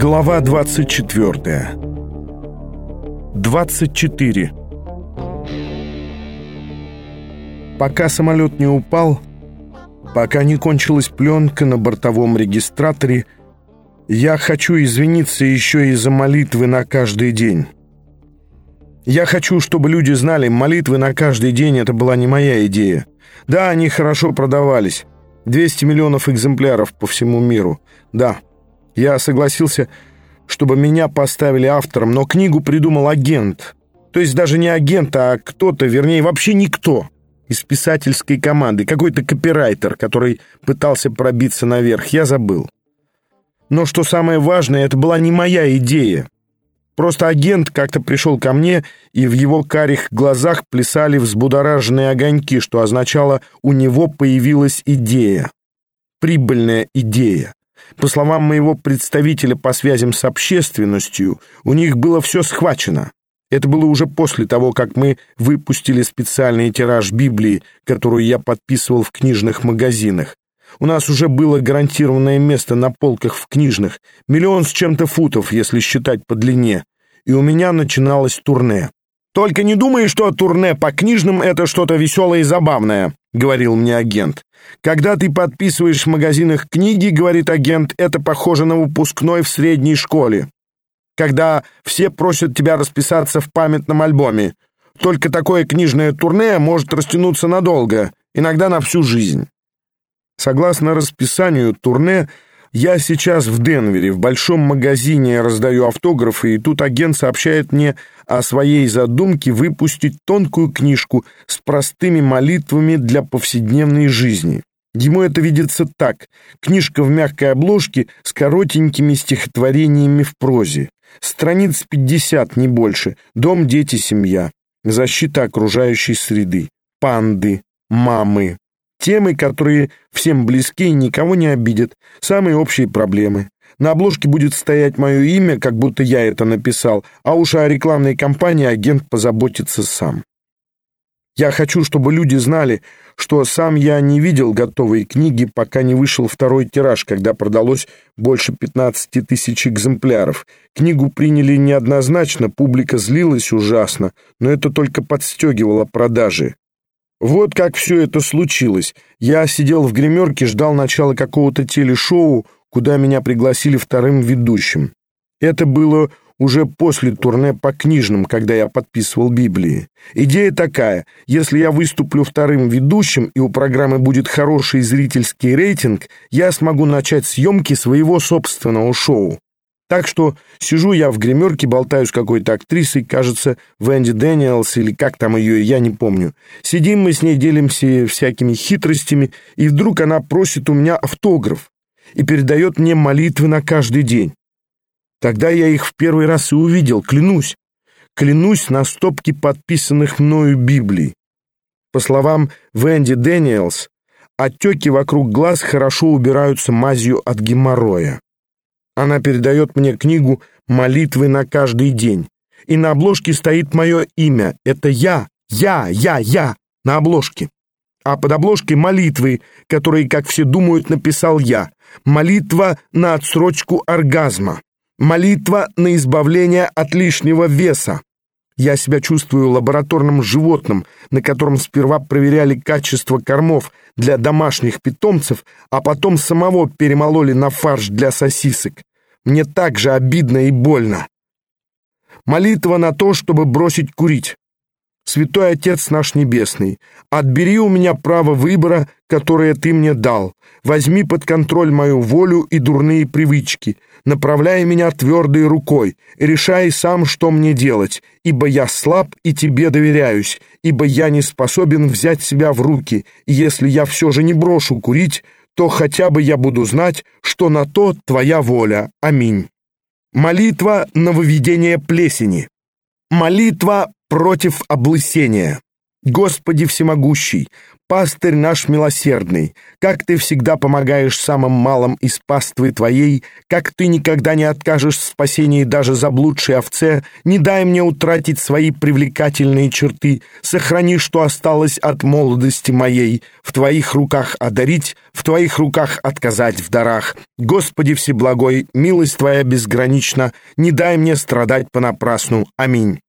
Глава 24 24 Пока самолет не упал, пока не кончилась пленка на бортовом регистраторе, я хочу извиниться еще и за молитвы на каждый день. Я хочу, чтобы люди знали, молитвы на каждый день — это была не моя идея. Да, они хорошо продавались. 200 миллионов экземпляров по всему миру. Да, я согласился, чтобы меня поставили автором, но книгу придумал агент. То есть даже не агент, а кто-то, вернее, вообще никто из писательской команды, какой-то копирайтер, который пытался пробиться наверх. Я забыл. Но что самое важное, это была не моя идея. Просто агент как-то пришел ко мне, и в его карих глазах плясали взбудораженные огоньки, что означало, у него появилась идея. Прибыльная идея. По словам моего представителя по связям с общественностью, у них было все схвачено. Это было уже после того, как мы выпустили специальный тираж Библии, которую я подписывал в книжных магазинах. У нас уже было гарантированное место на полках в книжных, миллион с чем-то футов, если считать по длине, и у меня начиналось турне. «Только не думай, что турне по книжным — это что-то веселое и забавное», — говорил мне агент. «Когда ты подписываешь в магазинах книги, — говорит агент, — это похоже на выпускной в средней школе. Когда все просят тебя расписаться в памятном альбоме. Только такое книжное турне может растянуться надолго, иногда на всю жизнь». Согласно расписанию турне, я сейчас в Денвере, в большом магазине раздаю автографы, и тут агент сообщает мне о своей задумке выпустить тонкую книжку с простыми молитвами для повседневной жизни. Ему это видится так. Книжка в мягкой обложке с коротенькими стихотворениями в прозе. Страниц 50, не больше. Дом, дети, семья. Защита окружающей среды. Панды. Мамы. Темы, которые всем близки и никого не обидят. Самые общие проблемы. На обложке будет стоять мое имя, как будто я это написал, а уж о рекламной кампании агент позаботится сам. Я хочу, чтобы люди знали, что сам я не видел готовые книги, пока не вышел второй тираж, когда продалось больше 15 тысяч экземпляров. Книгу приняли неоднозначно, публика злилась ужасно, но это только подстегивало продажи. Вот как все это случилось. Я сидел в гримерке, ждал начала какого-то телешоу, куда меня пригласили вторым ведущим. Это было уже после турне по книжным, когда я подписывал Библии. Идея такая, если я выступлю вторым ведущим и у программы будет хороший зрительский рейтинг, я смогу начать съемки своего собственного шоу. Так что сижу я в гримерке, болтаю с какой-то актрисой, кажется, Венди Дэниелс или как там ее, я не помню. Сидим мы с ней, делимся всякими хитростями, и вдруг она просит у меня автограф и передает мне молитвы на каждый день. Тогда я их в первый раз и увидел, клянусь. Клянусь на стопке подписанных мною Библий. По словам Венди Дэниелс, отеки вокруг глаз хорошо убираются мазью от геморроя. Она передает мне книгу «Молитвы на каждый день». И на обложке стоит мое имя. Это я, я, я, я на обложке. А под обложкой молитвы, которые, как все думают, написал я. Молитва на отсрочку оргазма. Молитва на избавление от лишнего веса. Я себя чувствую лабораторным животным, на котором сперва проверяли качество кормов для домашних питомцев, а потом самого перемололи на фарш для сосисок. Мне так же обидно и больно. Молитва на то, чтобы бросить курить. Святой Отец наш Небесный, отбери у меня право выбора, которое Ты мне дал. Возьми под контроль мою волю и дурные привычки. Направляй меня твердой рукой. Решай сам, что мне делать, ибо я слаб и Тебе доверяюсь, ибо я не способен взять себя в руки, если я все же не брошу курить, то хотя бы я буду знать, что на то твоя воля. Аминь. Молитва на выведение плесени. Молитва против облысения. Господи всемогущий, пастырь наш милосердный, как ты всегда помогаешь самым малым из паствы твоей, как ты никогда не откажешь в спасении даже заблудшей овце, не дай мне утратить свои привлекательные черты, сохрани, что осталось от молодости моей, в твоих руках одарить, в твоих руках отказать в дарах. Господи всеблагой, милость твоя безгранична, не дай мне страдать понапрасну. Аминь.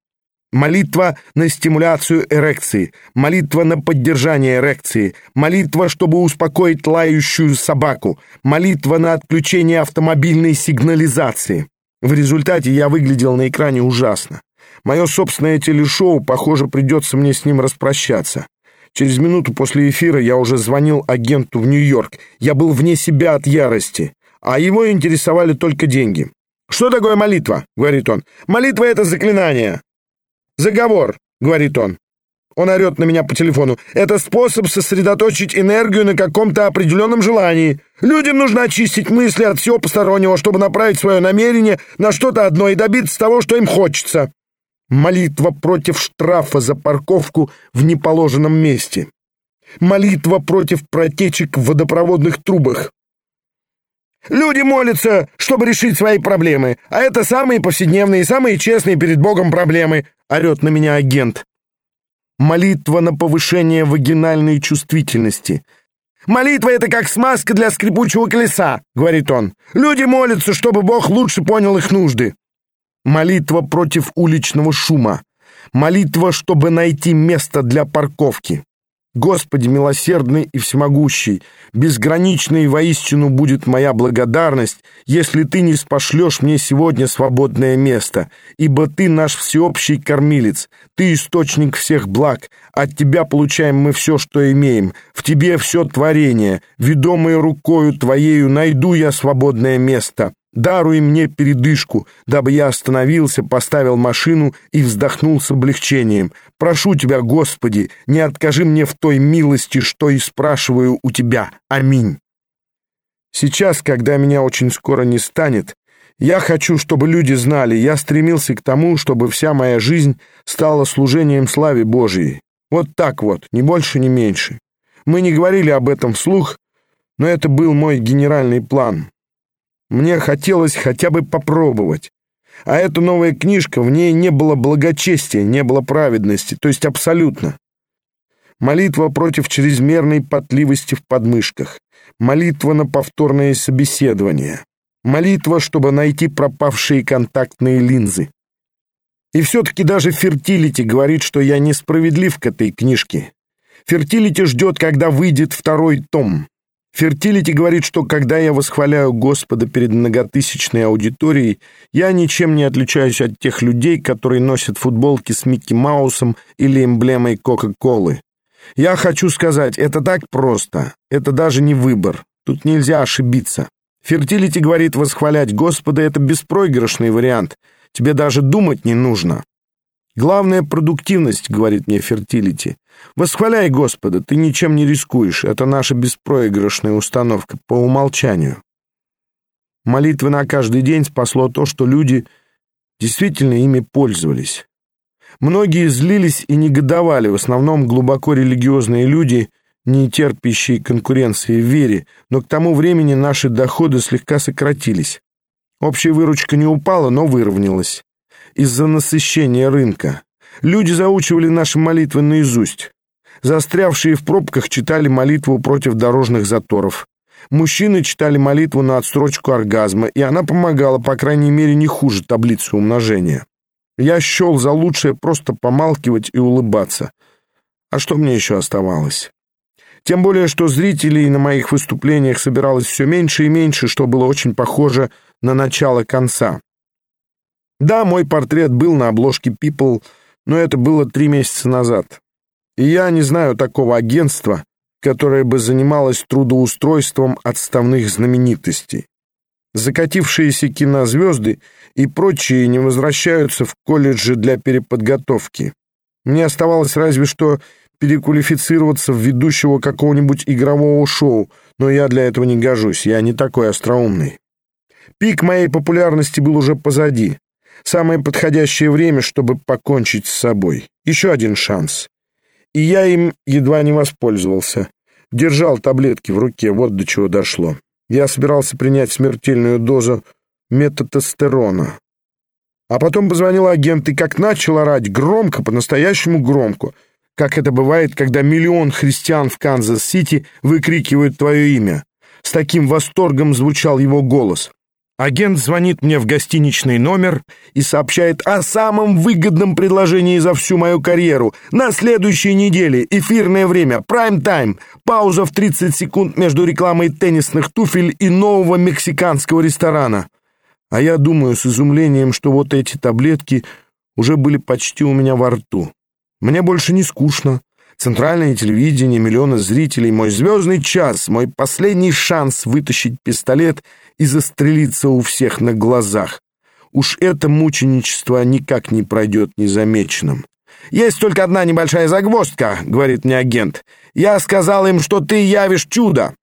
Молитва на стимуляцию эрекции, молитва на поддержание эрекции, молитва, чтобы успокоить лающую собаку, молитва на отключение автомобильной сигнализации. В результате я выглядел на экране ужасно. Мое собственное телешоу, похоже, придется мне с ним распрощаться. Через минуту после эфира я уже звонил агенту в Нью-Йорк. Я был вне себя от ярости, а его интересовали только деньги. «Что такое молитва?» — говорит он. «Молитва — это заклинание. «Заговор», — говорит он. Он орет на меня по телефону. «Это способ сосредоточить энергию на каком-то определенном желании. Людям нужно очистить мысли от всего постороннего, чтобы направить свое намерение на что-то одно и добиться того, что им хочется». Молитва против штрафа за парковку в неположенном месте. Молитва против протечек в водопроводных трубах. Люди молятся, чтобы решить свои проблемы, а это самые повседневные, самые честные перед Богом проблемы, орет на меня агент. Молитва на повышение вагинальной чувствительности. «Молитва — это как смазка для скрипучего колеса», — говорит он. «Люди молятся, чтобы Бог лучше понял их нужды». Молитва против уличного шума. Молитва, чтобы найти место для парковки. Господи милосердный и всемогущий, безграничной воистину будет моя благодарность, если Ты не спошлешь мне сегодня свободное место, ибо Ты наш всеобщий кормилец, Ты источник всех благ, от Тебя получаем мы все, что имеем, в Тебе все творение, ведомой рукою Твоею найду я свободное место». Даруй мне передышку, дабы я остановился, поставил машину и вздохнул с облегчением. Прошу тебя, Господи, не откажи мне в той милости, что и спрашиваю у тебя. Аминь. Сейчас, когда меня очень скоро не станет, я хочу, чтобы люди знали, я стремился к тому, чтобы вся моя жизнь стала служением славе Божией. Вот так вот, ни больше, ни меньше. Мы не говорили об этом вслух, но это был мой генеральный план. Мне хотелось хотя бы попробовать. А эта новая книжка, в ней не было благочестия, не было праведности, то есть абсолютно. Молитва против чрезмерной потливости в подмышках. Молитва на повторное собеседование. Молитва, чтобы найти пропавшие контактные линзы. И все-таки даже Фертилити говорит, что я несправедлив к этой книжке. Фертилити ждет, когда выйдет второй том. Фертилити говорит, что когда я восхваляю Господа перед многотысячной аудиторией, я ничем не отличаюсь от тех людей, которые носят футболки с Микки Маусом или эмблемой Кока-Колы. Я хочу сказать, это так просто, это даже не выбор, тут нельзя ошибиться. Фертилити говорит, восхвалять Господа — это беспроигрышный вариант, тебе даже думать не нужно. Главная продуктивность, говорит мне Фертилити. Восхваляй Господа, ты ничем не рискуешь. Это наша беспроигрышная установка по умолчанию. Молитвы на каждый день спасло то, что люди действительно ими пользовались. Многие злились и негодовали, в основном глубоко религиозные люди, не терпящие конкуренции в вере, но к тому времени наши доходы слегка сократились. Общая выручка не упала, но выровнялась из-за насыщения рынка. Люди заучивали наши молитвы наизусть. Застрявшие в пробках читали молитву против дорожных заторов. Мужчины читали молитву на отсрочку оргазма, и она помогала, по крайней мере, не хуже таблицы умножения. Я счел за лучшее просто помалкивать и улыбаться. А что мне еще оставалось? Тем более, что зрителей на моих выступлениях собиралось все меньше и меньше, что было очень похоже на начало конца. Да, мой портрет был на обложке People, но это было три месяца назад. И я не знаю такого агентства, которое бы занималось трудоустройством отставных знаменитостей. Закатившиеся кинозвезды и прочие не возвращаются в колледжи для переподготовки. Мне оставалось разве что переквалифицироваться в ведущего какого-нибудь игрового шоу, но я для этого не гожусь, я не такой остроумный. Пик моей популярности был уже позади. Самое подходящее время, чтобы покончить с собой. Еще один шанс. и я им едва не воспользовался. Держал таблетки в руке, вот до чего дошло. Я собирался принять смертельную дозу метатестерона. А потом позвонил агент и как начал орать громко, по-настоящему громко, как это бывает, когда миллион христиан в Канзас-Сити выкрикивают твое имя. С таким восторгом звучал его голос. Агент звонит мне в гостиничный номер и сообщает о самом выгодном предложении за всю мою карьеру. На следующей неделе эфирное время, прайм-тайм, пауза в 30 секунд между рекламой теннисных туфель и нового мексиканского ресторана. А я думаю с изумлением, что вот эти таблетки уже были почти у меня во рту. Мне больше не скучно. Центральное телевидение, миллионы зрителей, мой звездный час, мой последний шанс вытащить пистолет и застрелиться у всех на глазах. Уж это мученичество никак не пройдет незамеченным. «Есть только одна небольшая загвоздка», — говорит мне агент. «Я сказал им, что ты явишь чудо».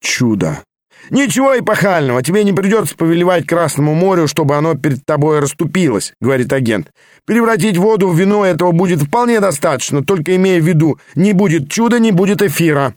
«Чудо. «Ничего эпохального, тебе не придется повелевать Красному морю, чтобы оно перед тобой расступилось», — говорит агент. «Превратить воду в вино этого будет вполне достаточно, только имея в виду, не будет чуда, не будет эфира».